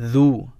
Zoo.